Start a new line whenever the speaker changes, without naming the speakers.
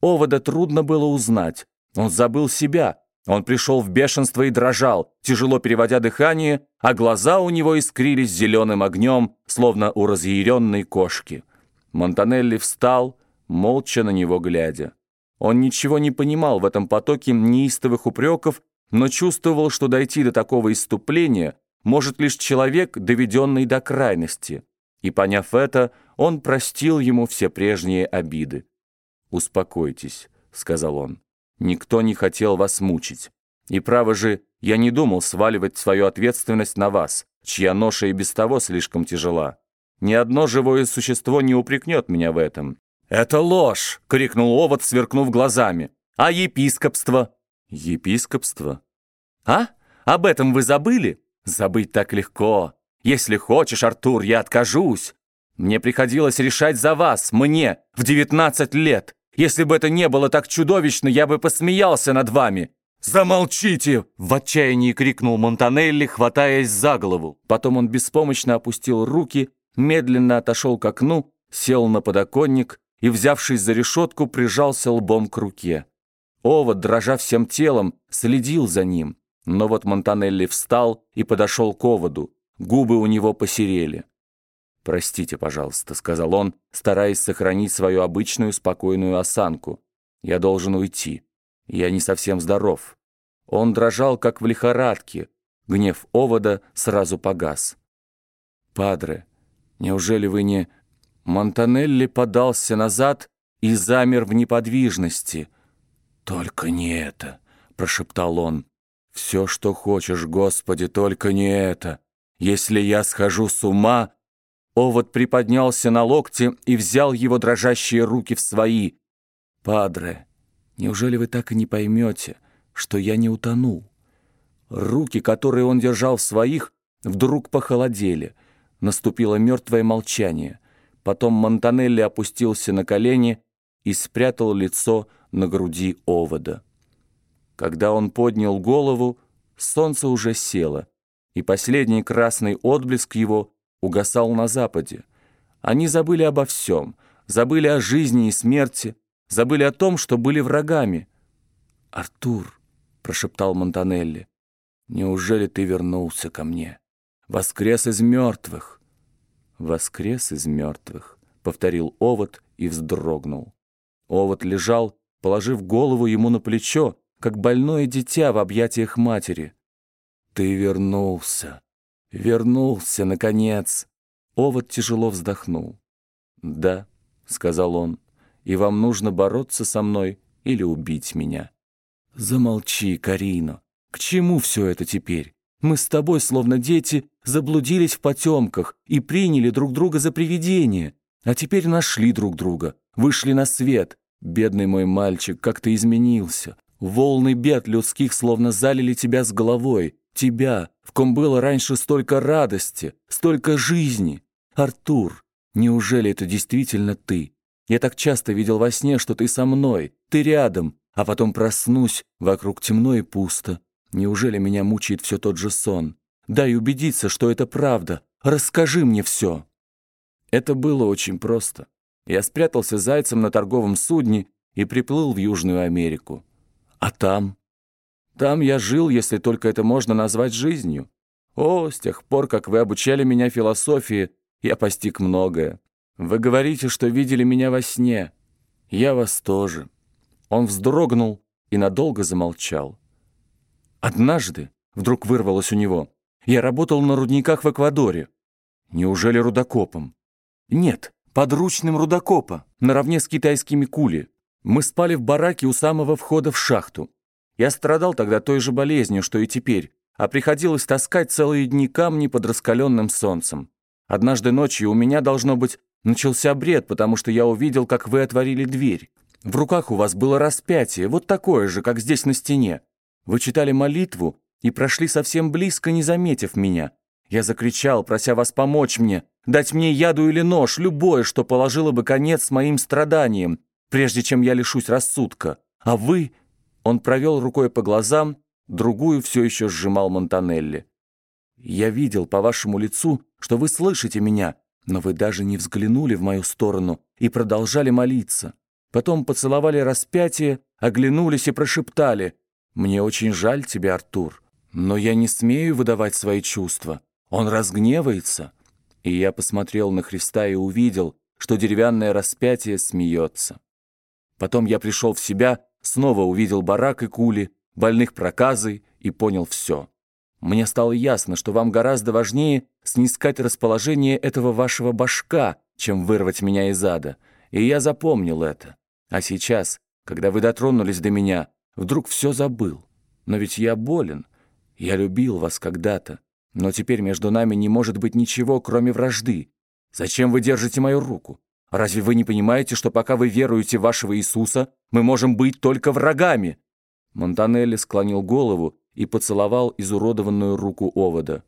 Овода трудно было узнать. Он забыл себя. Он пришел в бешенство и дрожал, тяжело переводя дыхание, а глаза у него искрились зеленым огнем, словно у разъяренной кошки. Монтанелли встал, молча на него глядя. Он ничего не понимал в этом потоке неистовых упреков, но чувствовал, что дойти до такого иступления может лишь человек, доведенный до крайности. И, поняв это, он простил ему все прежние обиды. «Успокойтесь», — сказал он. «Никто не хотел вас мучить. И, право же, я не думал сваливать свою ответственность на вас, чья ноша и без того слишком тяжела. Ни одно живое существо не упрекнет меня в этом». «Это ложь!» — крикнул Овод, сверкнув глазами. «А епископство?» «Епископство?» «А? Об этом вы забыли?» «Забыть так легко. Если хочешь, Артур, я откажусь. Мне приходилось решать за вас, мне, в 19 лет. Если бы это не было так чудовищно, я бы посмеялся над вами. «Замолчите!» — в отчаянии крикнул Монтанелли, хватаясь за голову. Потом он беспомощно опустил руки, медленно отошел к окну, сел на подоконник и, взявшись за решетку, прижался лбом к руке. Овод, дрожа всем телом, следил за ним. Но вот Монтанелли встал и подошел к оводу. Губы у него посерели. «Простите, пожалуйста», — сказал он, стараясь сохранить свою обычную спокойную осанку. «Я должен уйти. Я не совсем здоров». Он дрожал, как в лихорадке. Гнев овода сразу погас. «Падре, неужели вы не...» Монтанелли подался назад и замер в неподвижности. «Только не это», — прошептал он. «Все, что хочешь, Господи, только не это. Если я схожу с ума...» Овод приподнялся на локте и взял его дрожащие руки в свои. «Падре, неужели вы так и не поймете, что я не утонул?» Руки, которые он держал в своих, вдруг похолодели. Наступило мертвое молчание. Потом Монтанелли опустился на колени и спрятал лицо на груди овода. Когда он поднял голову, солнце уже село, и последний красный отблеск его угасал на западе. Они забыли обо всем, забыли о жизни и смерти, забыли о том, что были врагами. «Артур», — прошептал Монтанелли, — «неужели ты вернулся ко мне? Воскрес из мертвых». «Воскрес из мертвых», — повторил Овод и вздрогнул. Овод лежал, положив голову ему на плечо, как больное дитя в объятиях матери. «Ты вернулся!» «Вернулся, наконец!» Овод тяжело вздохнул. «Да», — сказал он, — «и вам нужно бороться со мной или убить меня». «Замолчи, Карино. К чему все это теперь? Мы с тобой, словно дети, заблудились в потемках и приняли друг друга за привидение, а теперь нашли друг друга, вышли на свет. Бедный мой мальчик, как ты изменился. Волны бед людских словно залили тебя с головой, тебя, в ком было раньше столько радости, столько жизни. Артур, неужели это действительно ты? Я так часто видел во сне, что ты со мной, ты рядом, а потом проснусь, вокруг темно и пусто. Неужели меня мучает все тот же сон? Дай убедиться, что это правда. Расскажи мне все. Это было очень просто. Я спрятался зайцем на торговом судне и приплыл в Южную Америку. А там? Там я жил, если только это можно назвать жизнью. О, с тех пор, как вы обучали меня философии, я постиг многое. Вы говорите, что видели меня во сне. Я вас тоже». Он вздрогнул и надолго замолчал. «Однажды», — вдруг вырвалось у него, — «я работал на рудниках в Эквадоре». «Неужели рудокопом?» «Нет, подручным рудокопа, наравне с китайскими кули. Мы спали в бараке у самого входа в шахту. Я страдал тогда той же болезнью, что и теперь, а приходилось таскать целые дни камни под раскаленным солнцем. Однажды ночью у меня, должно быть, начался бред, потому что я увидел, как вы отворили дверь. В руках у вас было распятие, вот такое же, как здесь на стене. Вы читали молитву и прошли совсем близко, не заметив меня. Я закричал, прося вас помочь мне, дать мне яду или нож, любое, что положило бы конец моим страданиям, прежде чем я лишусь рассудка. А вы он провел рукой по глазам, другую все еще сжимал Монтанелли. «Я видел по вашему лицу, что вы слышите меня, но вы даже не взглянули в мою сторону и продолжали молиться. потом поцеловали распятие, оглянулись и прошептали «Мне очень жаль тебя, Артур, но я не смею выдавать свои чувства. Он разгневается». И я посмотрел на Христа и увидел, что деревянное распятие смеется. Потом я пришел в себя, снова увидел барак и кули, больных проказой и понял все. Мне стало ясно, что вам гораздо важнее снискать расположение этого вашего башка, чем вырвать меня из ада. И я запомнил это. А сейчас, когда вы дотронулись до меня, вдруг все забыл. Но ведь я болен. Я любил вас когда-то. Но теперь между нами не может быть ничего, кроме вражды. Зачем вы держите мою руку? Разве вы не понимаете, что пока вы веруете в вашего Иисуса, мы можем быть только врагами?» Монтанелли склонил голову и поцеловал изуродованную руку овода.